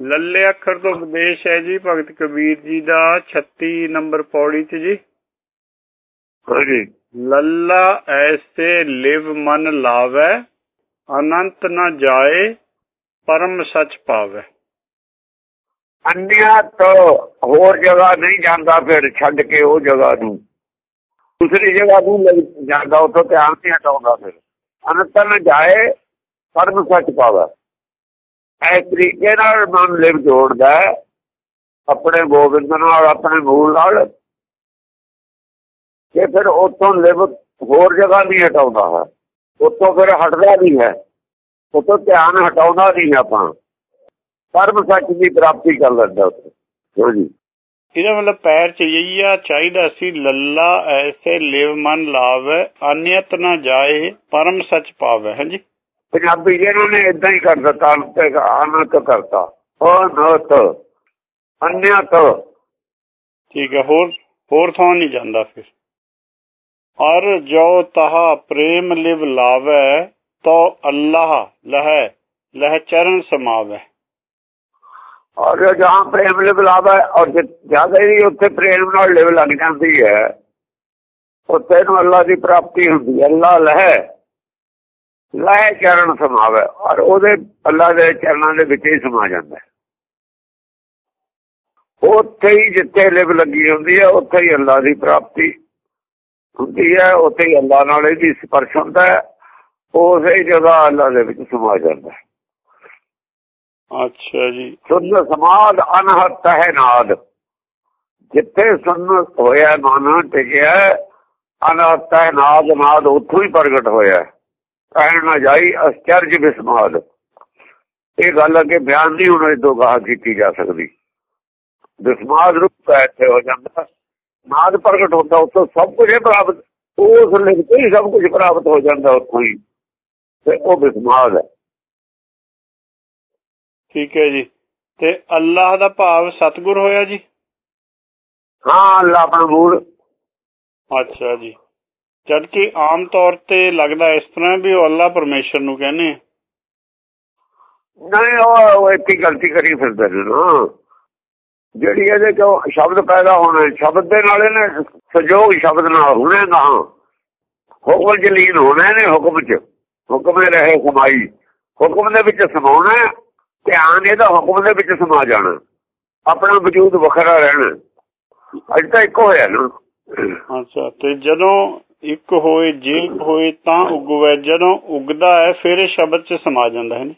ਲੱਲੇ ਅੱਖਰ ਤੋਂ ਉਪਦੇਸ਼ ਹੈ ਜੀ ਭਗਤ ਕਬੀਰ ਜੀ ਦਾ 36 ਨੰਬਰ ਪੌੜੀ 'ਚ ਜੀ। ਹਾਂਜੀ। ਲੱਲਾ ਐਸੇ ਲਿਵ ਮਨ ਲਾਵੇ ਅਨੰਤ ਨ ਜਾਏ ਪਰਮ ਸਚ ਪਾਵੇ। ਅੰਨਿਆ ਤੋਂ ਹੋਰ ਜਗ੍ਹਾ ਨਹੀਂ ਜਾਂਦਾ ਫਿਰ ਛੱਡ ਕੇ ਉਹ ਜਗ੍ਹਾ ਨੂੰ। ਦੂਸਰੀ ਜਗ੍ਹਾ ਨੂੰ ਜਾਂਦਾ ਉੱਥੋਂ ਧਿਆਨ ਨਹੀਂ ਹਟਾਉਂਦਾ ਫਿਰ। ਅਨੰਤ ਨ ਜਾਏ ਪਰਮ ਸੱਚ ਪਾਵੇ। ਇਸ ਤਰੀਕੇ ਨਾਲ ਮਨ ਲਿਵ ਜੋੜਦਾ ਆਪਣੇ ਗੋਬਿੰਦ ਨਾਲ, ਆਪਣੇ ਮੂਲ ਨਾਲ। ਕਿ ਫਿਰ ਉੱਥੋਂ ਲਿਵ ਹੋਰ ਜਗ੍ਹਾ ਨਹੀਂ ਹਟਾਉਂਦਾ ਹੈ। ਉੱਥੋਂ ਫਿਰ ਹਟਦਾ ਨਹੀਂ ਹੈ। ਉੱਥੋਂ ਧਿਆਨ ਹਟਾਉਂਦਾ ਨਹੀਂ ਆਪਾਂ। ਪਰਮ ਸੱਚ ਦੀ ਪ੍ਰਾਪਤੀ ਕਰ ਲੈਂਦਾ ਉੱਥੇ। ਹਾਂਜੀ ਇਹਦਾ ਮਤਲਬ ਪੈਰ ਚ ਇਹੀ ਚਾਹੀਦਾ ਸੀ ਲੱਲਾ, ਐਸੇ ਲਿਵ ਮਨ ਲਾਵੇ ਅਨਿਯਤ ਨਾ ਜਾਏ, ਪਰਮ ਸਚ ਪਾਵੇ। ਹਾਂਜੀ। ਪੰਜਾਬੀ ਜਿਹਨਾਂ ਨੇ ਇਦਾਂ ਹੀ ਕਰ ਦਿੱਤਾ ਅੰਤੇ ਅਨੰਤ ਕਰਤਾ। ਅਨੰਤ ਅਨਿਆਤ ਠੀਕ ਹੈ ਹੋਰ ਹੋਰ ਥਾਂ ਨਹੀਂ ਜਾਂਦਾ ਫਿਰ। ਅਰ ਜੋ ਤਹਾ ਪ੍ਰੇਮ ਲਿਵ ਲਾਵੇ ਤੋ ਅੱਲਾਹ ਲਹੈ ਲਹ ਚਰਨ ਸਮਾਵੇ। ਔਰ ਜਹਾਂ ਪ੍ਰੇਮ ਲਿਵ ਲਾਵਾ ਔਰ ਜ਼ਿਆਦਾ ਹੀ ਉੱਥੇ ਪ੍ਰੇਮ ਨਾਲ ਲਿਵ ਲੱਗ ਜਾਂਦੀ ਹੈ ਉੱਥੇ ਨੂੰ ਅੱਲਾ ਦੀ ਪ੍ਰਾਪਤੀ ਹੁੰਦੀ ਹੈ ਅੱਲਾ ਲਹਿ। ਲਹਿ ਚਰਨ ਸਮਾਵੇ ਔਰ ਉਹਦੇ ਅੱਲਾ ਦੇ ਚਰਨਾਂ ਦੇ ਵਿੱਚ ਹੀ ਸਮਾ ਜਾਂਦਾ ਹੈ। ਉੱਥੇ ਹੀ ਜਿੱਥੇ ਲਿਵ ਲੱਗੀ ਹੁੰਦੀ ਹੈ ਉੱਥੇ ਹੀ ਅੱਲਾ ਦੀ ਪ੍ਰਾਪਤੀ ਹੁੰਦੀ ਹੈ ਉੱਥੇ ਹੀ ਅੱਲਾ ਨਾਲ ਇਹਦੀ ਸਪਰਸ਼ ਹੁੰਦਾ ਹੈ ਉਸੇ ਜਗ੍ਹਾ ਅੱਲਾ ਦੇ ਵਿੱਚ ਸਮਾ ਜਾਂਦਾ ਹੈ। ਅੱਛਾ ਜੀ। ਸੁਨ ਸਮਾਦ ਅਨਹਤ ਹੈ ਨਾਦ। ਜਿੱਥੇ ਸੁਨ ਹੋਇਆ ਮਨ ਟਿਕਿਆ ਅਨਹਤ ਹੈ ਨਾਦ ਨਾਦ ਉੱਥੋਂ ਹੀ ਪ੍ਰਗਟ ਹੋਇਆ ਕਹਿਣ ਨਾ ਜਾਈ ਅਚਰਜ ਬਿਸਮਾਦ ਇਹ ਗੱਲ ਅੱਗੇ ਬਿਆਨ ਨਹੀਂ ਹੁਣ ਇਦੋਂ ਗਾਹ ਕੀਤੀ ਜਾ ਸਕਦੀ। ਬਿਸਮਾਦ ਰੂਪ ਇੱਥੇ ਹੋ ਜਾਂਦਾ। ਨਾਦ ਪ੍ਰਗਟ ਹੁੰਦਾ ਉੱਥੋਂ ਸਭ ਕੁਝ ਪ੍ਰਾਪਤ ਉਸ ਲਿਖ ਕੇ ਹੀ ਸਭ ਕੁਝ ਪ੍ਰਾਪਤ ਹੋ ਜਾਂਦਾ ਉੱਥੋਂ ਹੀ। ਤੇ ਉਹ ਬਿਸਮਾਦ ਹੈ। ਠੀਕ ਹੈ ਜੀ। ਤੇ ਅੱਲਾਹ ਦਾ ਭਾਵ ਸਤਗੁਰ ਹੋਇਆ ਜੀ? ਹਾਂ ਅੱਲਾ ਆਪਣਾ ਮੂਲ ਅੱਛਾ ਜੀ। ਜਦ ਕਿ ਆਮ ਤੌਰ ਤੇ ਲੱਗਦਾ ਇਸ ਤਰ੍ਹਾਂ ਵੀ ਉਹ ਅੱਲਾ ਪਰਮੇਸ਼ਰ ਨੂੰ ਕਹਿੰਦੇ ਆ। ਨਹੀਂ ਉਹ ਇੱਥੇ ਗਲਤੀ ਕਰੀ ਫਿਰਦੇ ਨੇ ਨਾ। ਜਿਹੜੀ ਇਹਦੇ ਚੋਂ ਸ਼ਬਦ ਪੈਦਾ ਹੋਣੇ ਸ਼ਬਦ ਦੇ ਨਾਲ ਇਹਨੇ ਸੰਜੋਗ ਸ਼ਬਦ ਨਾਲ ਹੋਣੇ ਨਾ ਹੁਕਮ ਜਲੀਨ ਹੋਣੇ ਨੇ ਹੁਕਮ ਚ। ਹੁਕਮ ਦੇ ਰਹੇ ਸਮਾਈ ਹੁਕਮ ਦੇ ਵਿੱਚ ਸਮਾਉਣਾ ਧਿਆਨ ਇਹਦਾ ਹੁਕਮ ਦੇ ਵਿੱਚ ਸਮਾ ਜਾਣਾ। ਆਪਣਾ ਵਜੂਦ ਵੱਖਰਾ ਰਹਿਣਾ। ਅੱਜ ਤਾਂ ਇੱਕ ਹੋਇਆ ਨਾ। ਅੱਛਾ ਤੇ ਜਦੋਂ ਇੱਕ ਹੋਏ ਜੇ ਹੋਏ ਤਾਂ ਉਗਵੇ ਜਦੋਂ ਉਗਦਾ ਹੈ ਫਿਰ ਇਹ ਸ਼ਬਦ ਚ ਸਮਾ ਜਾਂਦਾ ਹੈ ਨੀ।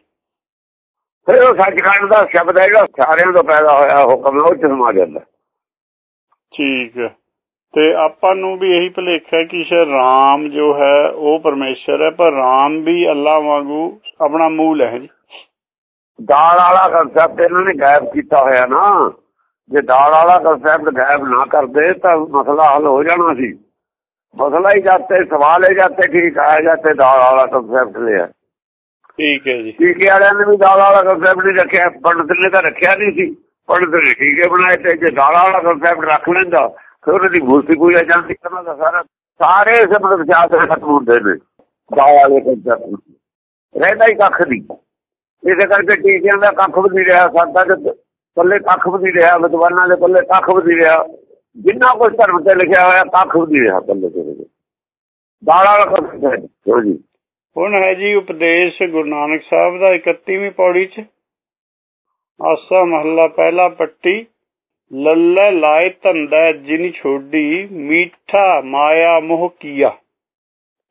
ਫਿਰ ਉਹ ਸੱਚਖੰਡ ਦਾ ਸ਼ਬਦ ਹੈ ਜਿਹੜਾ ਸਾਰਿਆਂ ਤੋਂ ਪੈਦਾ ਹੋਇਆ ਹੁਕਮ ਉਹ ਚ ਸਮਾ ਜਾਂਦਾ ਠੀਕ ਤੇ ਆਪਾਂ ਨੂੰ ਵੀ ਇਹੀ ਭੁਲੇਖਾ ਹੈ ਕਿ ਸ਼ਾਇਦ ਰਾਮ ਜੋ ਹੈ ਉਹ ਪਰਮੇਸ਼ਰ ਹੈ ਪਰ ਰਾਮ ਵੀ ਅੱਲਾ ਵਾਂਗੂ ਆਪਣਾ ਮੂਲ ਹੈ ਜੀ। ਦਾਲ ਵਾਲਾ ਕਨਸੈਪਟ ਇਹਨਾਂ ਨੇ ਗਾਇਬ ਕੀਤਾ ਹੋਇਆ ਨਾ। ਜੇ ਦਾਲ ਵਾਲਾ ਕਨਸੈਪਟ ਗਾਇਬ ਨਾ ਕਰਦੇ ਤਾਂ ਮਸਲਾ ਹੱਲ ਹੋ ਜਾਣਾ ਸੀ। ਮਸਲਾ ਹੀ ਜਾਤੇ ਸਵਾਲ ਹੀ ਜਾਤੇ ਠੀਕ ਆਇਆ ਜਾਤੇ ਦਾਲ ਵਾਲਾ ਕਨਸੈਪਟ ਲਿਆ ਠੀਕ ਹੈ ਜੀ। ਟੀਕੇ ਵਾਲਿਆਂ ਨੇ ਵੀ ਦਾਲ ਵਾਲਾ ਕਨਸੈਪਟ ਨਹੀਂ ਰੱਖਿਆ ਪੰਡਤ ਨੇ ਤਾਂ ਰੱਖਿਆ ਨਹੀਂ ਸੀ। ਪੰਡਤ ਨੇ ਟੀਕੇ ਬਣਾਏ ਤੇ ਜੇ ਦਾਲ ਵਾਲਾ ਕਨਸੈਪਟ ਰੱਖ ਲੈਂਦਾ ਫਿਰ ਉਹਦੀ ਮੂਰਤੀ ਪੂਜਾ ਜਾਂਦੀ ਉਹਨਾਂ ਦਾ ਸਾਰਾ ਸਾਰੇ ਸਮਝ ਵਿਚਾਰ ਖਤਮ ਹੁੰਦੇ ਨੇ ਦਾਲ ਵਾਲੇ ਕਨਸੈਪਟ ਰਹਿੰਦਾ ਹੀ ਕੱਖ ਨਹੀਂ। ਇਸੇ ਕਰਕੇ ਟੀਕਿਆਂ ਦਾ ਕੱਖ ਵੀ ਨਹੀਂ ਰਿਹਾ ਦੇ ਪੱਲੇ ਕੱਖ ਵੀ ਨਹੀਂ ਰਿਹਾ ਵਿਦਵਾਨਾਂ ਦੇ ਪੱਲੇ ਕੱਖ ਵੀ ਨਹੀਂ ਰਿਹਾ। ਜਿੰਨਾ ਕੁਝ ਧਰਮ ਤੇ ਲਿਖਿਆ ਹੋਇਆ ਕੱਖ ਵੀ ਰਿਹਾ ਪੱਲੇ ਤੇ ਦਾਲਾਂ ਦਾ ਕੱਖ ਹੈ। ਜੀ ਹੁਣ ਹੈ ਜੀ ਉਪਦੇਸ਼ ਗੁਰੂ ਨਾਨਕ ਸਾਹਿਬ ਦਾ 31ਵੀਂ ਪੌੜੀ ਚ। ਆਸਾ ਮਹੱਲਾ ਪਹਿਲਾ ਪੱਟੀ ਲੱਲੇ ਲਾਏ ਧੰਦਾ ਜਿਨ ਛੋਡੀ ਮੀਠਾ ਮਾਇਆ ਮੋਹ ਕੀਆ।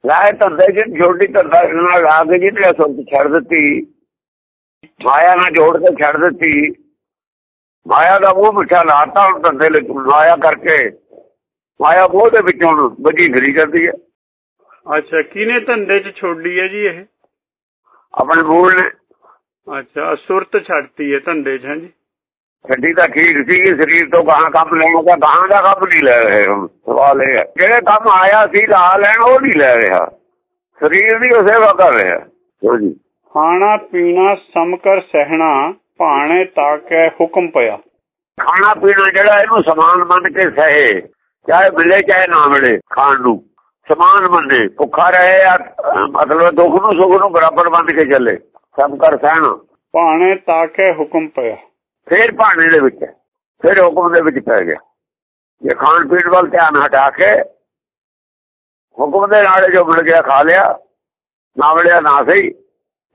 ਲਾਏ ਧੰਦੇ ਜਿਨ ਛੋਟੀ ਧੰਦਾ ਨਾਲ ਲਾ ਕੇ ਜਿਹਨੇ ਛੱਡ ਦਿੱਤੀ ਮਾਇਆ ਨਾਲ ਜੋੜ ਕੇ ਛੱਡ ਦਿੱਤੀ ਮਾਇਆ ਦਾ ਮੂੰਹ ਮਿੱਠਾ ਲਾਤਾ ਹੁਣ ਧੰਦੇ ਲਈ ਮਾਇਆ ਕਰਕੇ। ਮਾਇਆ ਮੋਹ ਦੇ ਵਿੱਚ ਵੱਡੀ ਫਿਰੀ ਜਾਂਦੀ ਹੈ। ਅੱਛਾ ਕਿਨੇ ਧੰਦੇ ਚ ਛੋਡੀ ਹੈ ਜੀ ਇਹ? ਆਪਣੇ ਮੂਲ ਨੇ। ਅੱਛਾ ਅਸੁਰਤ ਛੱਡਤੀ ਹੈ ਧੰਦੇ ਚ ਹਾਂਜੀ ਛੱਡੀ ਤਾਂ ਠੀਕ ਸੀ ਸਰੀਰ ਤੋਂ ਬਾਹਰ ਕੰਮ ਲੈਣਾ ਤਾਂ ਬਾਹਰ ਦਾ ਕੰਮ ਨਹੀਂ ਲੈ ਰਹੇ ਹੁਣ ਸਵਾਲ ਇਹ ਹੈ। ਜਿਹੜੇ ਕੰਮ ਆਇਆ ਸੀ ਲਾ ਲੈਣ ਉਹ ਨਹੀਂ ਲੈ ਰਿਹਾ। ਸਰੀਰ ਦੀ ਉਹ ਸੇਵਾ ਕਰ ਰਿਹਾ। ਹਾਂਜੀ ਖਾਣਾ ਪੀਣਾ ਸਮਕਰ ਸਹਿਣਾ ਭਾਣੇ ਤਾਕੈ ਹੁਕਮ ਪਿਆ। ਖਾਣਾ ਪੀਣਾ ਜਿਹੜਾ ਇਹਨੂੰ ਸਮਾਨ ਮੰਨ ਕੇ ਸਹੇ ਚਾਹੇ ਮਿਲੇ ਚਾਹੇ ਨਾ ਮਿਲੇ ਖਾਣ ਨੂੰ। ਸਮਾਨ ਮੰਨੇ ਭੁੱਖਾ ਰਹੇ ਆ ਮਤਲਬ ਦੁੱਖ ਨੂੰ ਸੁੱਖ ਨੂੰ ਬਰਾਬਰ ਮੰਨ ਕੇ ਚੱਲੇ। ਸਭ ਕਰ ਸਹਿਣਾ। ਭਾਣੇ ਤਾਕੈ ਹੁਕਮ ਪਿਆ। ਫੇਰ ਭਾਣੇ ਦੇ ਵਿੱਚ ਫਿਰ ਹੁਕਮ ਦੇ ਵਿੱਚ ਪੈ ਗਿਆ। ਇਹ ਖਾਣ ਪੀਣ ਵੱਲ ਧਿਆਨ ਹਟਾ ਕੇ ਹੁਕਮ ਦੇ ਨਾਲ ਜੋ ਮਿਲ ਗਿਆ ਖਾ ਲਿਆ ਨਾ ਮਿਲਿਆ ਨਾ ਸਹੀ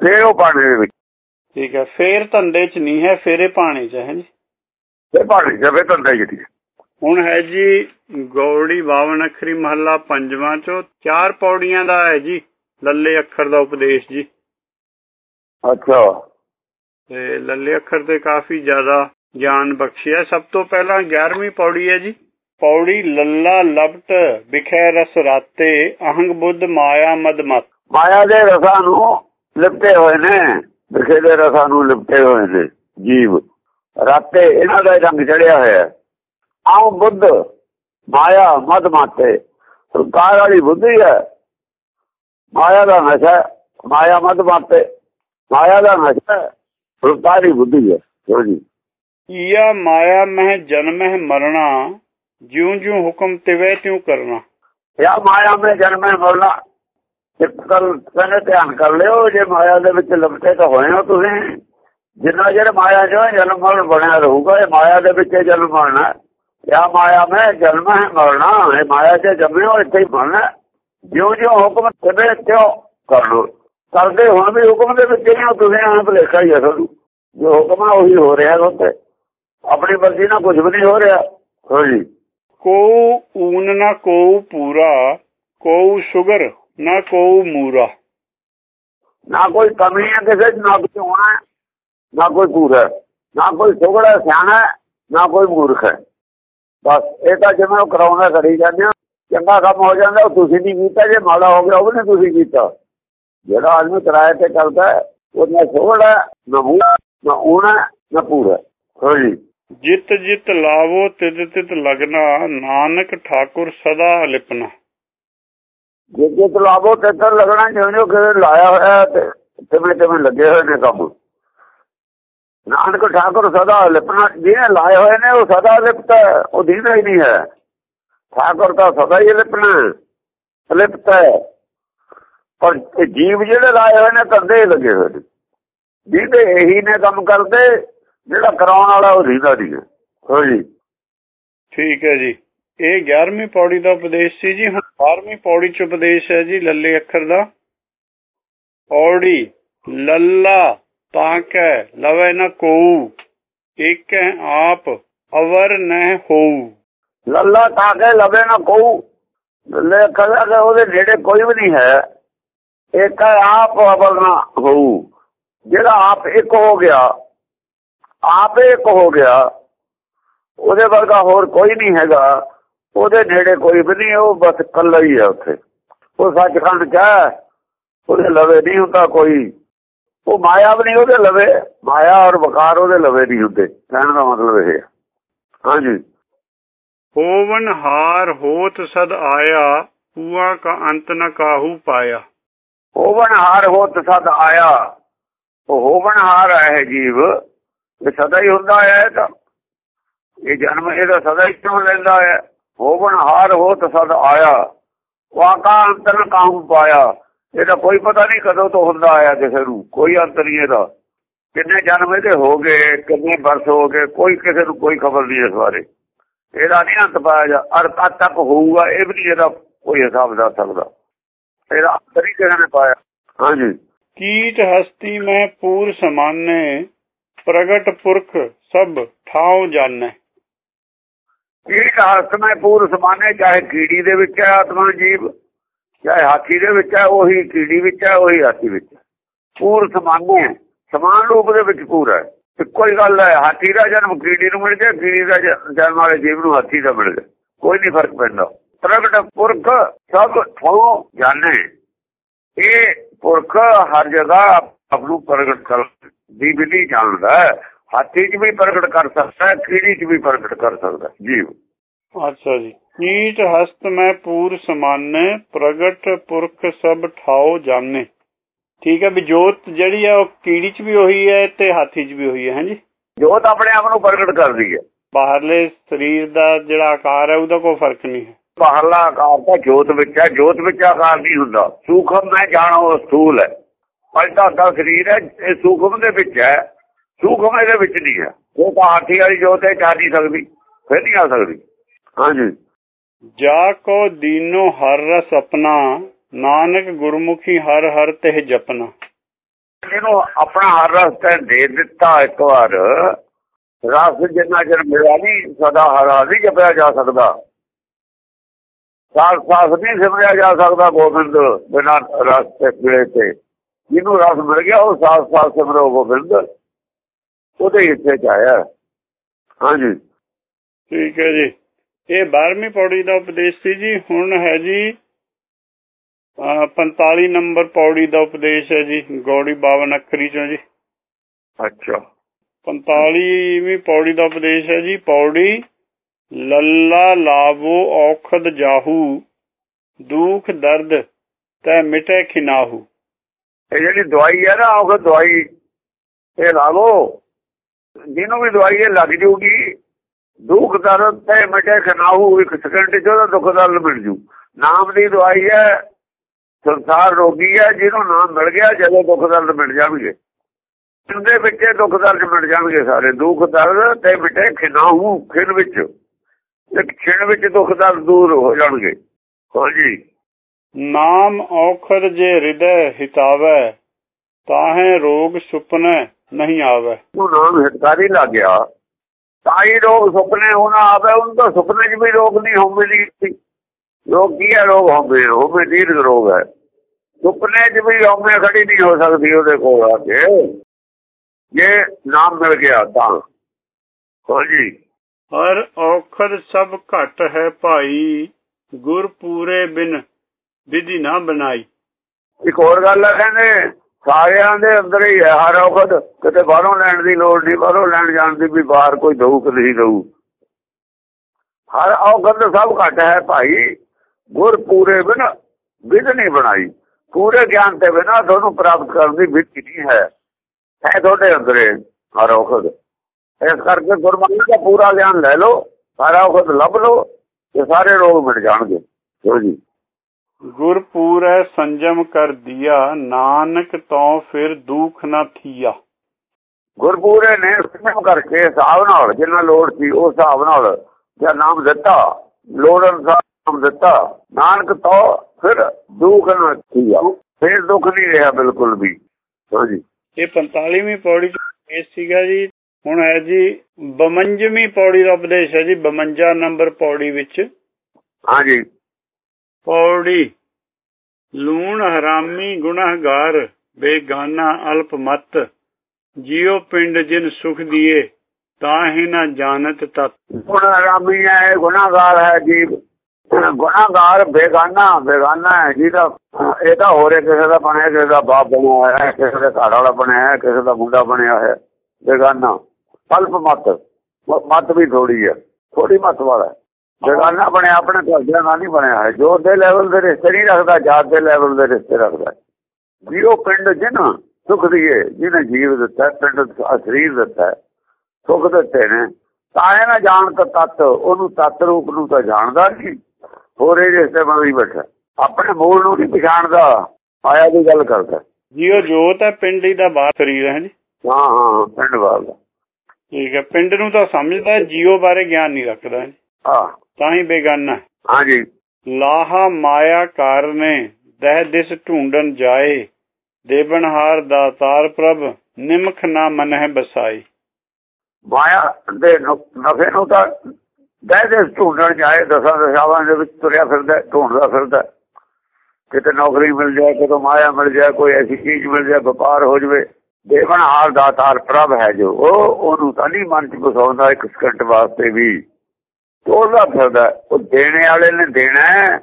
ਫੇਰ ਉਹ ਭਾਣੇ ਦੇ ਵਿੱਚ। ਠੀਕ ਹੈ ਫੇਰ ਧੰਦੇ 'ਚ ਨਹੀਂ ਹੈ ਫੇਰੇ ਪਾਣੀ 'ਚ ਹੈ ਜੀ। ਫੇਰ ਭਾਣੇ ਜਵੇ ਧੰਦਾ ਜਿਹੜੀ ਹੁਣ ਹੈ ਜੀ ਗੌੜੀ 52 ਅੱਖਰੀ ਮਹੱਲਾ ਪੰਜਵਾਂ ਚੋਂ ਚਾਰ ਪੌੜੀਆਂ ਦਾ ਹੈ ਜੀ ਲੱਲੇ ਅੱਖਰ ਦਾ ਉਪਦੇਸ਼ ਜੀ। ਅੱਛਾ। ਤੇ ਲੱਲੇ ਅੱਖਰ ਤੇ ਕਾਫੀ ਜ਼ਿਆਦਾ ਗਿਆਨ ਬਖਸ਼ਿਆ। ਸਭ ਤੋਂ ਪਹਿਲਾਂ 11ਵੀਂ ਪੌੜੀ ਹੈ ਜੀ। ਪੌੜੀ ਲੱਲਾ ਲਪਟ ਵਿਖੈ ਰਸ ਰਾਤੇ ਅਹੰਗ ਬੁੱਧ ਮਾਇਆ ਮਦ ਮਤ। ਮਾਇਆ ਦੇ ਰਸਾਂ ਨੂੰ ਲਿਪਟੇ ਹੋਏ ਨੇ। ਵਿਖੇ ਦੇ ਰਸਾਂ ਨੂੰ ਲਿਪਟੇ ਹੋਏ ਨੇ ਜੀਵ। ਰਾਤੇ ਇਹਨਾਂ ਦਾ ਰੰਗ ਚੜਿਆ ਹੋਇਆ। ਹੈ ਆਉ ਬੁੱਧ ਮਾਇਆ ਮਦ ਮਾਤੇ ਸਰਕਾਰ ਵਾਲੀ ਬੁੱਧੀ ਹੈ। ਮਾਇਆ ਦਾ ਨਸ਼ਾ ਮਾਇਆ ਮਦ ਮਾਤੇ ਮਾਇਆ ਦਾ ਨਸ਼ਾ ਸਰਕਾਰੀ ਬੁੱਧੀ ਹੈ। ਹਾਂਜੀ ਈਆ ਮਾਇਆ ਮਹਿ ਜਨਮਹਿ ਮਰਣਾ ਜਿਉ ਜਿਉ ਹੁਕਮ ਤਿਵੇਂ ਤਿਉ ਕਰਨਾ। ਯਾ ਮਾਇਆ ਮੇ ਜਨਮੇ ਮਰਨਾ ਇੱਕ ਗੱਲ ਕਹਿੰਦੇ ਧਿਆਨ ਕਰ ਲਿਓ, ਜੇ ਮਾਇਆ ਦੇ ਵਿੱਚ ਲਪਟੇ ਤਾਂ ਹੋਏ ਹੋ ਤੁਸੀਂ। ਜਿੰਨਾ ਜਿਹੜਾ ਮਾਇਆ ਜੋ ਜਨਮ ਮਰਨ ਬਣਿਆ ਰਹੂਗਾ, ਇਹ ਮਾਇਆ ਦੇ ਵਿੱਚ ਜਨਮ ਮਰਨਾ ਯਾ ਮਾਇਆ ਮੇ ਜਨਮ ਹੈ, ਮਰਨਾ, ਇਹ ਮਾਇਆ 'ਚ ਜੰਮੇ ਇੱਥੇ ਹੀ ਮਰਨਾ। ਜਿਉਂ ਜਿਉਂ ਹੁਕਮ ਤਿਵੇਂ ਤਿਉ ਕਰ ਲੋ ਕਰਦੇ ਹੁਣ ਵੀ ਹੁਕਮ ਦੇ ਵਿੱਚ ਹੀ ਹੋ, ਤੁਸੀਂ ਆਂ ਭਲੇਖਾ ਹੀ ਆ ਜੋ ਹੁਕਮ ਆ ਉਹੀ ਹੋ ਰਿਹਾ ਉੱਤੇ ਆਪਣੀ ਮਰਜ਼ੀ ਨਾਲ ਕੁਝ ਵੀ ਨਹੀਂ ਹੋ ਰਿਹਾ। ਹਾਂਜੀ। ਕੋ ਊਨ ਨਾ ਕੋ ਪੂਰਾ ਕੋ ਸ਼ੁਗਰ ਨਾ ਕੋ ਮੂਰਾ। ਨਾ ਕੋਈ ਕਮੀ ਹੈ ਕਿਸੇ ਨਾ ਕੋਈ ਹੋਣਾ ਨਾ ਕੋਈ ਪੂਰਾ ਨਾ ਕੋਈ ਸੁਗੜਾ ਸਿਆਣਾ ਨਾ ਕੋਈ ਮੂਰਖ ਹੈ। ਬਸ ਇਹ ਤਾਂ ਜਿਵੇਂ ਉਹ ਕਰਾਉਣਾ ਕਰੀ ਜਾਂਦੇ ਹੋ ਚੰਗਾ ਕੰਮ ਹੋ ਜਾਂਦਾ ਉਹ ਤੁਸੀਂ ਨਹੀਂ ਕੀਤਾ ਜੇ ਮਾੜਾ ਹੋ ਗਿਆ ਉਹ ਵੀ ਤੁਸੀਂ ਕੀਤਾ। ਜਿਹੜਾ ਆਦਮੀ ਕਿਰਾਏ ਤੇ ਕਰਦਾ ਉਹ ਨਾ ਸੁਗੜਾ ਨਾ ਮੂੰਹ ਨਾ ਊਣਾ ਨਾ ਪੂਰਾ ਹਾਂਜੀ ਜਿਤ ਜਿਤ ਲਾਵੋ ਤਿਤ ਤਿਤ ਲਗਨਾ ਨਾਨਕ ਠਾਕੁਰ ਸਦਾ ਲਿਪਨਾ ਜੇ ਜੇ ਤਲਾਬੋ ਤੇ ਲੱਗਣਾ ਜਿਉਂ ਜਿਉਂ ਕਿਸੇ ਲਾਇਆ ਹੋਇਆ ਤੇ ਤਿਵੇਂ ਤਿਵੇਂ ਲੱਗੇ ਹੋਏ ਨੇ ਕੰਮ। ਨਾਨਕ ਠਾਕੁਰ ਸਦਾ ਲਿਪਣਾ, ਜਿਹਨੇ ਲਾਏ ਹੋਏ ਨੇ ਉਹ ਸਦਾ ਲਿਪਤਾ ਉਹ ਦੀਦਾ ਹੀ ਨਹੀਂ ਹੈ। ਠਾਕੁਰ ਤਾਂ ਸਦਾ ਹੀ ਲਿਪਣਾ, ਲਿਪਤਾ ਪਰ ਜੀਵ ਜਿਹੜੇ ਲਾਏ ਹੋਏ ਨੇ ਕਰਦੇ ਹੀ ਲੱਗੇ ਹੋਏ ਨੇ। ਜਿਹਦੇ ਇਹੀ ਨੇ ਕੰਮ ਕਰਦੇ, ਜਿਹੜਾ ਕਰਾਉਣ ਵਾਲਾ ਉਹ ਦੀਦਾ ਨਹੀਂ ਹੈ। ਹਾਂਜੀ ਠੀਕ ਹੈ ਜੀ। ਇਹ 11ਵੀਂ ਪੌੜੀ ਦਾ ਉਪਦੇਸ਼ ਸੀ ਜੀ, ਹੁਣ 12ਵੀਂ ਪੌੜੀ ਚ ਉਪਦੇਸ਼ ਹੈ ਜੀ ਲੱਲੇ ਅੱਖਰ ਦਾ। ਪੌੜੀ, ਲੱਲਾ, ਤਾਂ ਕੈ ਲਵੇ ਨ ਕੋਉ ਏਕੈ ਆਪ, ਅਵਰ ਨਹਿ ਹੋਊ। ਲੱਲਾ ਤਾਂ ਕੇ ਲਵੇ ਨਾ ਕਹੂ ਲੱਲੇ ਕਹਦਾ ਕਿ ਉਹਦੇ ਨੇੜੇ ਕੋਈ ਵੀ ਨਹੀਂ ਹੈ। ਇੱਕ ਹੈ ਆਪ ਅਵਰਨਾ ਹੋਊ। ਜਿਹੜਾ ਆਪ ਇੱਕ ਹੋ ਗਿਆ, ਆਪ ਇੱਕ ਹੋ ਗਿਆ, ਉਹਦੇ ਵਰਗਾ ਹੋਰ ਕੋਈ ਨਹੀਂ ਹੈਗਾ। ਉਹਦੇ ਨੇੜੇ ਕੋਈ ਵੀ ਨਹੀਂ ਉਹ ਬਸ ਇਕੱਲਾ ਹੀ ਹੈ ਉੱਥੇ। ਉਹ ਸੱਚਖੰਡ ਚ ਉਹਦੇ ਲਵੇ ਨਹੀਂ ਹੁੰਦਾ ਕੋਈ। ਉਹ ਮਾਇਆ ਵੀ ਨਹੀਂ ਉਹਦੇ ਲਵੇ ਮਾਇਆ ਔਰ ਵਕਾਰ ਉਹਦੇ ਲਵੇ ਨਹੀਂ ਹੁੰਦੇ ਕਹਿਣ ਦਾ ਮਤਲਬ ਇਹ ਹੈ ਹਾਂਜੀ। ਹੋਵਨ ਹਾਰ ਹੋਤ ਸਦ ਆਇਆ ਪੂਆ ਕਾ ਅੰਤ ਨ ਕਾਹੂ ਪਾਇਆ। ਹੋਵਨ ਹਾਰ ਹੋਤ ਸਦ ਆਇਆ ਉਹ ਹੋਵਨ ਹਾਰ ਹੈ ਜੀਵ ਇਹ ਸਦਾ ਹੀ ਹੁੰਦਾ ਤਾਂ। ਇਹ ਜਨਮ ਇਹਦਾ ਸਦਾ ਹੀ ਕਿਉਂ ਲੈਂਦਾ ਹੈ? ਹੋਵਨ ਹਾਰ ਹੋਤ ਸਦ ਆਇਆ। ਵਾਕਾ ਅੰਤਰ ਕਾਹੂ ਪਾਇਆ। ਇਹਦਾ ਕੋਈ ਪਤਾ ਨਹੀਂ ਕਦੋਂ ਤੋਂ ਹੁੰਦਾ ਆਇਆ ਕਿਸੇ ਨੂੰ। ਕੋਈ ਅੰਤਰ ਨਹੀਂ ਇਹਦਾ। ਕਿੰਨੇ ਜਨਮ ਇਹਦੇ ਹੋ ਗਏ, ਕਿੰਨੇ ਵਰਸ ਹੋ ਗਏ, ਕੋਈ ਕਿਸੇ ਨੂੰ ਕੋਈ ਖਬਰ ਨਹੀਂ ਇਸ ਬਾਰੇ। ਇਹਦਾ ਨਹੀਂ ਅੰਤ ਪਾਇਆ ਜਾ ਅਰ ਕਦ ਤੱਕ ਹੋਊਗਾ, ਇਹ ਵੀ ਨਹੀਂ ਇਹਦਾ ਕੋਈ ਹਿਸਾਬ ਦੱਸ ਸਕਦਾ। ਇਹਦਾ ਅੰਤਰ ਹੀ ਕਿਸੇ ਨੇ ਪਾਇਆ। ਹਾਂਜੀ। ਕੀਟ ਹਸਤੀ ਮੈਂ ਪੂਰ ਸਮਾਨੇ, ਪ੍ਰਗਟ ਪੁਰਖ ਸਭ ਠਾਉ ਜਾਣੈ। ਕੀਟ ਹਸਤ ਪੂਰ ਸਮਾਨੇ ਚਾਹੇ ਕੀੜੀ ਦੇ ਵਿੱਚ ਹੈ ਆਤਮਾ ਜੀਵ, ਚਾਹੇ ਹਾਥੀ ਦੇ ਵਿੱਚ ਹੈ, ਉਹੀ ਕੀੜੀ ਵਿੱਚ ਹੈ, ਉਹੀ ਹਾਥੀ ਵਿੱਚ ਪੂਰ ਸਮਾਨੇ ਸਮਾਨ ਰੂਪ ਦੇ ਵਿੱਚ ਪੂਰਾ ਹੈ। ਇੱਕੋ ਹੀ ਗੱਲ ਹੈ, ਹਾਥੀ ਦਾ ਜਨਮ ਕੀੜੀ ਨੂੰ ਮਿਲ ਗਿਆ, ਕੀੜੀ ਦਾ ਜਨਮ ਵਾਲੇ ਜੀਵ ਨੂੰ ਹਾਥੀ ਦਾ ਮਿਲ ਗਿਆ। ਕੋਈ ਨਹੀਂ ਫ਼ਰਕ ਪੈਂਦਾ। ਪ੍ਰਗਟ ਪੁਰਖ ਸਭ ਥੋ ਜਾਣੇ। ਇਹ ਪੁਰਖ ਹਰ ਜਗ੍ਹਾ ਆਪ ਨੂੰ ਪ੍ਰਗਟ ਕਰ ਦੀ ਵਿਧੀ ਜਾਣਦਾ ਹਾਥੀ 'ਚ ਵੀ ਪ੍ਰਗਟ ਕਰ ਸਕਦਾ ਹੈ ਕੀੜੀ 'ਚ ਵੀ ਪ੍ਰਗਟ ਕਰ ਸਕਦਾ ਜੀਵ। ਅੱਛਾ ਜੀ। ਕੀਟ ਹਸਤ ਮੈਂ ਪੂਰ ਸਮਾਨੇ ਪ੍ਰਗਟ ਪੁਰਖ ਸਭ ਠਾਉ ਜਾਣੇ। ਠੀਕ ਹੈ ਵੀ ਜੋਤ ਜਿਹੜੀ ਹੈ ਉਹ ਕੀੜੀ ਚ ਵੀ ਉਹੀ ਹੈ ਤੇ ਹਾਥੀ ਚ ਵੀ ਉਹੀ ਹੈ ਹਾਂਜੀ ਜੋਤ ਆਪਣੇ ਆਪ ਨੂੰ ਪ੍ਰਗਟ ਕਰਦੀ ਹੈ। ਬਾਹਰਲੇ ਸਰੀਰ ਦਾ ਜਿਹੜਾ ਆਕਾਰ ਹੈ ਉਹਦਾ ਕੋਈ ਫ਼ਰਕ ਨਹੀਂ ਹੈ। ਬਾਹਰਲਾ ਆਕਾਰ ਤਾਂ ਜੋਤ ਵਿੱਚ ਹੈ ਜੋਤ ਵਿੱਚ ਆਕਾਰ ਨਹੀਂ ਹੁੰਦਾ। ਸੂਖਮ ਮੈਂ ਜਾਣੋ ਉਹ ਸਥੂਲ ਹੈ। ਪਲਟਾ ਦਾ ਸਰੀਰ ਹੈ ਇਹ ਸੂਖਮ ਦੇ ਵਿੱਚ ਹੈ। ਸੂਖਮ ਇਹਦੇ ਵਿੱਚ ਨਹੀਂ ਹੈ? ਉਹ ਤਾਂ ਹਾਥੀ ਵਾਲੀ ਜੋਤ ਹੈ ਚਾ ਨਹੀਂ ਸਕਦੀ ਫਿਰ ਨਹੀਂ ਆ ਸਕਦੀ। ਹਾਂਜੀ। ਜਾ ਕੋ ਦੀਨੋ ਹਰ ਰਸ ਆਪਣਾ ਨਾਨਕ ਗੁਰਮੁਖੀ ਹਰ ਹਰ ਤੇ ਜਪਨਾ। ਇਹਨੂੰ ਆਪਣਾ ਹਰ ਰਸ ਦੇ ਦਿੱਤਾ ਇੱਕ ਵਾਰ ਰਸ ਜਿੰਨਾ ਚਿਰ ਮਿਲਿਆ ਨਹੀਂ ਸਦਾ ਹਰਾ ਨਹੀਂ ਜਪਿਆ ਜਾ ਸਕਦਾ। ਸਾਲ ਸਾਸ ਨਹੀਂ ਸਿਮਰਿਆ ਜਾ ਸਕਦਾ ਗੋਬਿੰਦ ਬਿਨਾਂ ਰਸ ਤੇ ਮਿਲੇ ਤੇ। ਜਿਹਨੂੰ ਰਸ ਮਿਲ ਗਿਆ ਉਹ ਸਾਸ ਸਾਸ ਸਿਮਰੋ ਗੋਬਿੰਦ। ਉਹਦੇ ਹਿੱਸੇ ਚ ਆਇਆ। ਹਾਂਜੀ। ਠੀਕ ਹੈ ਜੀ। ਇਹ 12ਵੀਂ ਪੌੜੀ ਦਾ ਉਪਦੇਸ਼ ਸੀ ਜੀ। ਹੁਣ ਹੈ ਜੀ 45 ਨੰਬਰ ਪੌੜੀ ਦਾ ਉਪਦੇਸ਼ ਹੈ ਜੀ ਗੌੜੀ 52 ਅੱਖਰੀ ਚੋਂ ਜੀ। ਅੱਛਾ। 45ਵੀਂ ਪੌੜੀ ਦਾ ਉਪਦੇਸ਼ ਹੈ ਜੀ ਪੌੜੀ ਲੱਲਾ ਲਾਵੋ ਔਖਦ ਜਾਹੂ ਦੁਖ ਦਰਦ ਤੈ ਮਿਟੇ ਖਿਨਾਹੂ। ਇਹ ਜਿਹੜੀ ਦਵਾਈ ਹੈ ਨਾ ਉਹ ਦਵਾਈ ਇਹ ਲਾ ਲੋ ਜਿਹਨੂੰ ਵੀ ਦਵਾਈ ਇਹ ਲੱਗ ਜੂਗੀ, ਦੁੱਖ ਦਰਦ ਤੇ ਮਿਟੇ ਖਿਨਾਹੂ ਇੱਕ ਸਕਿੰਟ ਚ, ਉਹਦਾ ਦੁੱਖ ਦਰਦ ਮਿਟ ਜੂ। ਨਾਮ ਦੀ ਦਵਾਈ ਹੈ, ਸੰਸਾਰ ਰੋਗੀ ਹੈ, ਜਿਹਨੂੰ ਨਾਮ ਮਿਲ ਗਿਆ, ਜਦੋਂ ਦੁੱਖ ਦਰਦ ਮਿਟ ਜਾਣਗੇ। ਉਹਦੇ ਵਿੱਚ ਦੁੱਖ ਦਰਦ ਮਿਟ ਜਾਣਗੇ ਸਾਰੇ। ਦੁੱਖ ਦਰਦ ਤੇ ਮਿਟੇ ਖਿਨਾਹੂ ਖਿਨ ਵਿੱਚ। ਇੱਕ ਖਿਨ ਵਿੱਚ ਦੁੱਖ ਦਰਦ ਦੂਰ ਹੋ ਜਾਣਗੇ। ਹਾਂਜੀ ਨਾਮ ਔਖਦ ਜੇ ਹਿਰਦੈ ਹਿਤਾਵੇ, ਤਾਹੇ ਰੋਗ ਸੁਪਨੇ। ਨਹੀਂ ਆਵੇ। ਉਹ ਨਾਮ ਹਿਤਕਾਰੀ ਲੱਗ ਗਿਆ। ਤਾਂ ਹੀ ਰੋਗ ਸੁਪਨੇ ਹੋਣਾ ਆਵੇ ਉਹਨਾਂ ਦਾ ਸੁਪਨੇ 'ਚ ਵੀ ਰੋਗ ਨਹੀਂ ਹੋਵੇ ਦੀ ਰੋਗ ਕੀ ਹੈ ਰੋਗ? ਹੋਵੇ ਹੋਵੇ ਦੀਰਘ ਰੋਗ ਹੈ। ਸੁਪਨੇ 'ਚ ਵੀ ਹੋਵੇ ਖੜੀ ਨਹੀਂ ਹੋ ਸਕਦੀ ਉਹਦੇ ਕੋਲ ਆ ਕੇ। ਜੇ ਨਾਮ ਮਿਲ ਗਿਆ ਤਾਂ। ਹਾਂਜੀ ਹਰ ਔਖਦ ਸਭ ਘਟ ਹੈ ਭਾਈ ਗੁਰ ਪੂਰੇ ਬਿਨ ਵਿਧੀ ਨਾ ਬਣਾਈ। ਇੱਕ ਹੋਰ ਗੱਲ ਹੈ ਕਹਿੰਦੇ ਸਾਰਿਆਂ ਦੇ ਅੰਦਰ ਹੀ ਹੈ ਹਰ ਔਖਦ। ਕਿਤੇ ਬਾਹਰੋਂ ਲੈਣ ਦੀ ਲੋੜ ਨਹੀਂ, ਬਾਹਰੋਂ ਲੈਣ ਜਾਣ ਦੀ ਵੀ ਬਾਹਰ ਕੋਈ ਦਊ ਕਿ ਨਹੀਂ ਦਊ। ਹਰ ਔਖਦ ਸਭ ਘਟ ਹੈ ਭਾਈ। ਗੁਰ ਪੂਰੇ ਬਿਨ ਵਿਧ ਨਹੀਂ ਬਣਾਈ। ਪੂਰੇ ਗਿਆਨ ਤੇ ਬਿਨਾ ਤੁਹਾਨੂੰ ਪ੍ਰਾਪਤ ਕਰਨ ਦੀ ਵਿਧੀ ਨਹੀਂ ਹੈ। ਹੈ ਤੁਹਾਡੇ ਅੰਦਰ ਹਰ ਔਖਦ। ਇਸ ਕਰਕੇ ਗੁਰਬਾਣੀ ਦਾ ਪੂਰਾ ਗਿਆਨ ਲੈ ਲਓ ਸਾਰਾ ਔਖਦ ਲੱਭ ਲਓ, ਤੇ ਸਾਰੇ ਰੋਗ ਮਿਟ ਜਾਣਗੇ। ਜੋ। ਜੀ ਗੁਰ ਪੂਰੈ ਸੰਜਮ ਕਰ ਦਿਆ ਨਾਨਕ ਤੋਂ ਫਿਰ ਦੁਖ ਨਾ ਥੀਆ। ਗੁਰਪੂਰੇ ਨੇ ਸੰਜਮ ਕਰਕੇ ਹਿਸਾਬ ਨਾਲ ਜਿੰਨਾ ਲੋੜ ਸੀ ਉਸ ਹਿਸਾਬ ਨਾਲ ਜਾਂ ਨਾਮ ਦਿੱਤਾ ਲੋੜ ਅਨੁਸਾਰ ਨਾਮ ਦਿੱਤਾ ਨਾਨਕ ਤੋਂ ਫਿਰ ਦੁੱਖ ਨਾ ਥੀਆ। ਫਿਰ ਦੁੱਖ ਨਹੀਂ ਰਿਹਾ ਬਿਲਕੁਲ ਵੀ। ਹਾਂਜੀ ਇਹ 45ਵੀਂ ਪੌੜੀ ਚ ਇਹ ਸੀਗਾ ਜੀ। ਹੁਣ ਹੈ ਜੀ 52ਵੀਂ ਪੌੜੀ ਦਾ ਉਪਦੇਸ਼ ਹੈ ਜੀ 52 ਨੰਬਰ ਪੌੜੀ ਵਿੱਚ। ਹਾਂਜੀ ਪੌੜੀ, ਲੂਣ ਹਰਾਮੀ ਗੁਨਾਹਗਾਰ, ਬੇਗਾਨਾ ਅਲਪ ਮਤ, ਜਿਉ ਪਿੰਡ ਜਿਨ ਸੁਖ ਦੀਏ, ਤਾਂ ਹੀ ਨਾ ਜਾਣਤ ਤਤ। ਗੁਨਾਹਰਾਮੀ ਹੈ, ਗੁਨਾਹਗਾਰ ਹੈ, ਜੀ। ਗੁਨਾਹਗਾਰ, ਬੇਗਾਨਾ ਬੇਗਾਨਾ ਹੈ, ਜਿਹਦਾ, ਇਹ ਤਾਂ ਹੋਰੇ ਕਿਸੇ ਦਾ ਬਣਿਆ, ਕਿਸੇ ਦਾ ਬਾਪ ਬਣਿਆ ਹੋਇਆ ਹੈ, ਕਿਸੇ ਦੇ ਘਰ ਵਾਲਾ ਬਣਿਆ ਹੈ, ਕਿਸੇ ਦਾ ਮੁੰਡਾ ਬਣਿਆ ਹੋਇਆ ਬੇਗਾਨਾ, ਅਲਪ ਮਤ। ਮਤ ਵੀ ਥੋੜੀ ਹੈ ਥੋੜੀ ਮਤ ਵਾਲਾ ਬੇਗਾਨਾ ਬਣਿਆ ਆਪਣੇ ਘਰਦਿਆਂ ਨਾਲ ਨਹੀਂ ਬਣਿਆ ਹੈ ਜੋ ਦੇ ਲੈਵਲ ਦੇ ਰਿਸ਼ਤੇ ਨਹੀਂ ਰੱਖਦਾ ਜਾਤ ਦੇ ਲੈਵਲ ਦੇ ਰਿਸ਼ਤੇ ਰੱਖਦਾ। ਜੀਓ ਪਿੰਡ ਜਿਨ ਸੁਖ ਦੀਏ ਜਿਹਨੇ ਜੀਵ ਦਿੱਤਾ ਪਿੰਡ ਸਰੀਰ ਦਿੱਤਾ ਸੁਖ ਦਿੱਤੇ ਨੇ ਤਾਂ ਇਹ ਨਾ ਜਾਣ ਤੱਤ ਉਹਨੂੰ ਤੱਤ ਰੂਪ ਨੂੰ ਤਾਂ ਜਾਣਦਾ ਨਹੀਂ ਹੋਰ ਇਹ ਰਿਸ਼ਤੇ ਬਣਾਈ ਬੈਠਾ। ਆਪਣੇ ਮੂਲ ਨੂੰ ਨਹੀਂ ਪਛਾਣਦਾ ਆਇਆ ਦੀ ਗੱਲ ਕਰਦਾ। ਜਿਉ ਜੋਤ ਹੈ ਪਿੰਡ ਹੀ ਦਾ ਬਾਹਰ ਸਰੀਰ ਹੈ ਜੀ। ਹਾਂ ਹਾਂ ਪਿੰਡ ਵਾਲਾ ਠੀਕ ਹੈ ਪਿੰਡ ਨੂੰ ਤਾਂ ਸਮਝਦਾ ਜੀਓ ਬਾਰੇ ਗਿਆਨ ਨਹੀਂ ਰੱਖਦਾ ਹਾਂ। ਤਾਂ ਹੀ ਬੇਗਾਨਾ ਹਾਂਜੀ। ਲਾਹਾ ਮਾਇਆ ਕਾਰਨੇ ਦਹਿ ਦਿਸ ਢੂੰਡਨ ਜਾਏ। ਦੇਵਨਹਾਰ ਦਾਤਾਰ ਪ੍ਰਭ ਨਿਮਖ ਨਾ ਮਨਹਿ ਬਸਾਈ ਮਾਇਆ ਦੇ ਨਫੇ ਨੂੰ ਤਾਂ ਦਹਿ ਦਿਸ ਢੂੰਡਣ ਜਾਏ ਦਸਾਂ ਦਸ਼ਾਵਾਂ ਦੇ ਵਿੱਚ ਤੁਰਿਆ ਫਿਰਦਾ ਢੂੰਡਦਾ ਫਿਰਦਾ। ਕਿਤੇ ਨੌਕਰੀ ਮਿਲ ਜਾਏ ਕਿਤੇ ਮਾਇਆ ਮਿਲ ਜਾਏ ਕੋਈ ਐਸੀ ਚੀਜ਼ ਮਿਲ ਜਾਏ ਵਪਾਰ ਹੋ ਜਵੇ ਦੇਵਨਹਾਰ ਦਾਤਾਰ ਪ੍ਰਭ ਹੈ ਜੋ ਉਹ ਉਹਨੂੰ ਤਾਂ ਨਹੀਂ ਮਨ ਚ ਬਸਾਉਂਦਾ ਇੱਕ ਸਕਿੰਟ ਵਾਸਤੇ ਵੀ। ਉਹਦਾ ਫਿਰਦਾ ਉਹ ਦੇਣੇ ਵਾਲੇ ਨੇ ਦੇਣਾ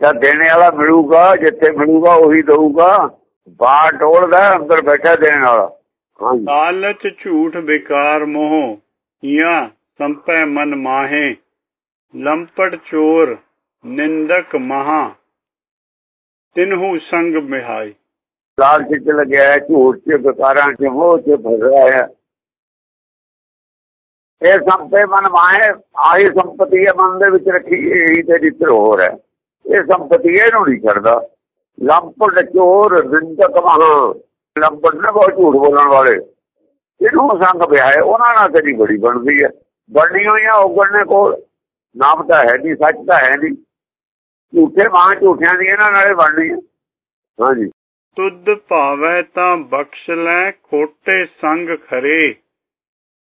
ਜਾਂ ਦੇਣੇ ਵਾਲਾ ਮਿਲੂਗਾ ਜਿੱਥੇ ਮਿਲੂਗਾ ਉਹੀ ਦਊਗਾ। ਬਾਹਰ ਟੋਲਦਾ ਅੰਦਰ ਬੈਠਾ ਦੇਣ ਵਾਲਾ। ਲਾਲਚ ਝੂਠ ਬੇਕਾਰ ਮੋਹ ਜਾਂ ਸੰਪੈ ਮਨ ਮਾਹੇ। ਲੰਪਟ ਚੋਰ ਨਿੰਦਕ ਮਹਾ। ਤਿਨਹੂ ਸੰਗ ਮਿਹਾਈ ਲਾਲਚ ਚ ਲੱਗਿਆ ਝੂਠ ਚ ਬੇਕਾਰਾਂ ਚ ਮੋਹ ਚ ਫਸਿਆ ਹੈ। ਇਹ ਸੰਪੇ ਮਨ ਮਾਏ ਆਹੀ ਸੰਪਤੀ ਹੈ, ਮਨ ਦੇ ਵਿੱਚ ਰੱਖੀ ਇਹੀ ਤੇ ਜਿੱਤਰ ਹੋ। ਇਹ ਸੰਪਤੀ ਇਹਨੂੰ ਨਹੀਂ ਕਰਦਾ ਲੰਪਟ ਚੋਰ ਨਿੰਦਕ ਮਹਾ। ਲੰਪਟ ਨੇ ਬਹੁਤ ਝੂਠ ਬੋਲਣ ਵਾਲੇ। ਇਹਨੂੰ ਸੰਗ ਵਿਆਹੇ ਉਹਨਾਂ ਨਾਲ ਤੇਰੀ ਬੜੀ ਬਣਦੀ ਹੈ। ਬਣਨੀ ਹੋਈਆਂ ਉਗੜਨੇ ਕੋਲ। ਨਾਮ ਤਾਂ ਹੈ ਨਹੀਂ, ਸੱਚ ਤਾਂ ਹੈ ਨਹੀਂ। ਝੂਠੇ ਮਾਂ ਝੂਠਿਆਂ ਦੀ ਇਹਨਾਂ ਨਾਲੇ ਬਣਨੀ ਹੈ। ਹਾਂਜੀ। ਤੁਧ ਭਾਵੈ ਤਾਂ ਬਖਸ਼ ਲੈ, ਖੋਟੇ ਸੰਗ ਖਰੇ।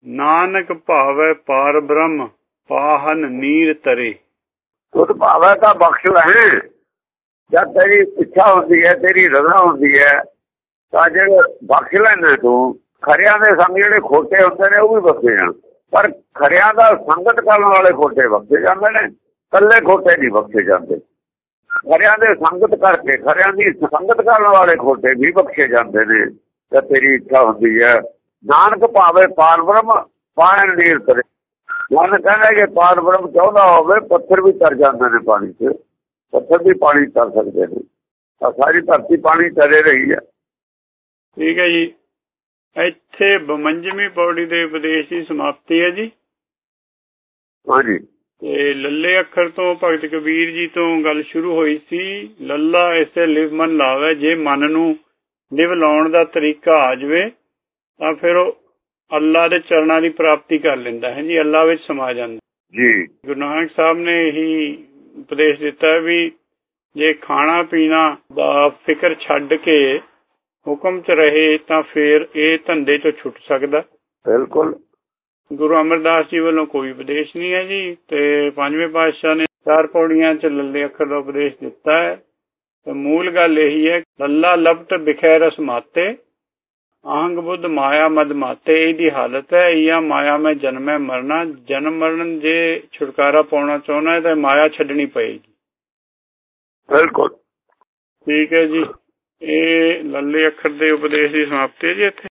ਨਾਨਕ ਭਾਵੈ ਪਾਰ ਬ੍ਰਹਮ, ਪਾਹਨ ਨੀਰ ਤਰੇ। ਤੁਧ ਭਾਵੈ ਤਾਂ ਬਖਸ਼ ਲੈ ਜਦ ਤੇਰੀ ਇੱਛਾ ਹੁੰਦੀ ਹੈ, ਤੇਰੀ ਰਜ਼ਾ ਹੁੰਦੀ ਹੈ, ਤਾਂ ਜਿਹੜੇ ਬਖਸ਼ ਲੈਣਾ ਤੂੰ, ਖਰਿਆਂ ਦੇ ਸੰਗ ਜਿਹੜੇ ਖੋਟੇ ਹੁੰਦੇ ਨੇ, ਉਹ ਵੀ ਬਖਸ਼ੇ ਜਾਣ ਪਰ ਖਰਿਆਂ ਦਾ ਸੰਗਤ ਕਰਨ ਵਾਲੇ ਖੋਟੇ ਬਖਸ਼ੇ ਜਾਂਦੇ ਨੇ ਕੱਲੇ ਖੋਟੇ ਨਹੀਂ ਬਖਸ਼ੇ ਜਾਂਦੇ। ਖਰਿਆਂ ਦੇ ਸੰਗਤ ਕਰਕੇ, ਖਰਿਆਂ ਦੀ ਸੰਗਤ ਕਰਨ ਵਾਲੇ ਖੋਟੇ ਵੀ ਬਖਸ਼ੇ ਜਾਂਦੇ ਨੇ। ਤੇ ਤੇਰੀ ਇੱਛਾ ਹੁੰਦੀ ਹੈ ਨਾਨਕ ਭਾਵੇ ਪਾਰ ਬ੍ਰਹਮ ਪਾਣ ਨੀਰ ਤਰੇ ਮਨ ਕਹਿੰਦਾ ਕਿ ਪਾਰ ਬ੍ਰਹਮ ਚਾਹੁੰਦਾ ਹੋਵੇ ਪੱਥਰ ਵੀ ਤਰ ਜਾਂਦੇ ਨੇ ਪਾਣੀ 'ਚ। ਪੱਥਰ ਵੀ ਪਾਣੀ ਤਰ ਸਕਦੇ ਨੇ। ਆ ਸਾਰੀ ਧਰਤੀ ਪਾਣੀ ਤਰੇ ਰਹੀ ਹੈ। ਠੀਕ ਹੈ ਜੀ। ਇੱਥੇ 52ਵੀਂ ਪੌੜੀ ਦੇ ਉਪਦੇਸ਼ ਦੀ ਸਮਾਪਤੀ ਹੈ ਜੀ। ਹਾਂਜੀ। ਤੇ ਲੱਲੇ ਅੱਖਰ ਤੋਂ ਭਗਤ ਕਬੀਰ ਜੀ ਤੋਂ ਗੱਲ ਸ਼ੁਰੂ ਹੋਈ ਸੀ। ਲੱਲਾ ਇਸੇ ਲਿਵ ਮਨ ਲਾਵੇ ਜੇ ਮਨ ਨੂੰ ਲਿਵ ਲਾਉਣ ਦਾ ਤਰੀਕਾ ਆ ਜਾਵੇ ਤਾਂ ਫਿਰ ਉਹ ਅੱਲਾ ਦੇ ਚਰਨਾਂ ਦੀ ਪ੍ਰਾਪਤੀ ਕਰ ਲੈਂਦਾ ਹੈ ਜੀ ਅੱਲਾ ਵਿੱਚ ਸਮਾ ਜਾਂਦਾ ਜੀ। ਗੁਰੂ ਨਾਨਕ ਸਾਹਿਬ ਨੇ ਇਹੀ ਉਪਦੇਸ਼ ਦਿੱਤਾ ਵੀ ਜੇ ਖਾਣਾ ਪੀਣਾ ਦਾ ਫਿਕਰ ਛੱਡ ਕੇ ਹੁਕਮ 'ਚ ਰਹੇ ਤਾਂ ਫਿਰ ਇਹ ਧੰਦੇ 'ਚੋਂ ਛੁੱਟ ਸਕਦਾ ਬਿਲਕੁਲ। ਗੁਰੂ ਅਮਰਦਾਸ ਜੀ ਵੱਲੋਂ ਕੋਈ ਉਪਦੇਸ਼ ਨਹੀਂ ਹੈ ਜੀ ਤੇ ਪੰਜਵੇਂ ਪਾਤਸ਼ਾਹ ਨੇ ਚਾਰ ਪੌੜੀਆਂ 'ਚ ਲੱਲੇ ਅੱਖਰ ਦਾ ਉਪਦੇਸ਼ ਦਿੱਤਾ ਹੈ। ਤੇ ਮੂਲ ਗੱਲ ਇਹੀ ਹੈ ਲੱਲਾ ਲਬਤ ਬਿਖੈ ਰਸ ਮਾਤੇ ਆਹੰਗ ਬੁੱਧ ਮਾਇਆ ਮਦ ਮਾਤੇ ਇਹਦੀ ਹਾਲਤ ਹੈ ਇਹ ਮਾਇਆ ਮੈਂ ਜਨਮੈ ਮਰਨਾ ਜਨਮ ਮਰਨ ਜੇ ਛੁਟਕਾਰਾ ਪਾਉਣਾ ਚਾਹੁੰਦਾ ਹੈ ਤਾਂ ਮਾਇਆ ਛੱਡਣੀ ਪਏਗੀ। ਬਿਲਕੁਲ। ਠੀਕ ਹੈ ਜੀ। ਇਹ ਲੱਲੇ ਅੱਖਰ ਦੇ ਉਪਦੇਸ਼ ਦੀ ਸਮਾਪਤੀ ਹੈ ਜੀ ਇੱਥੇ।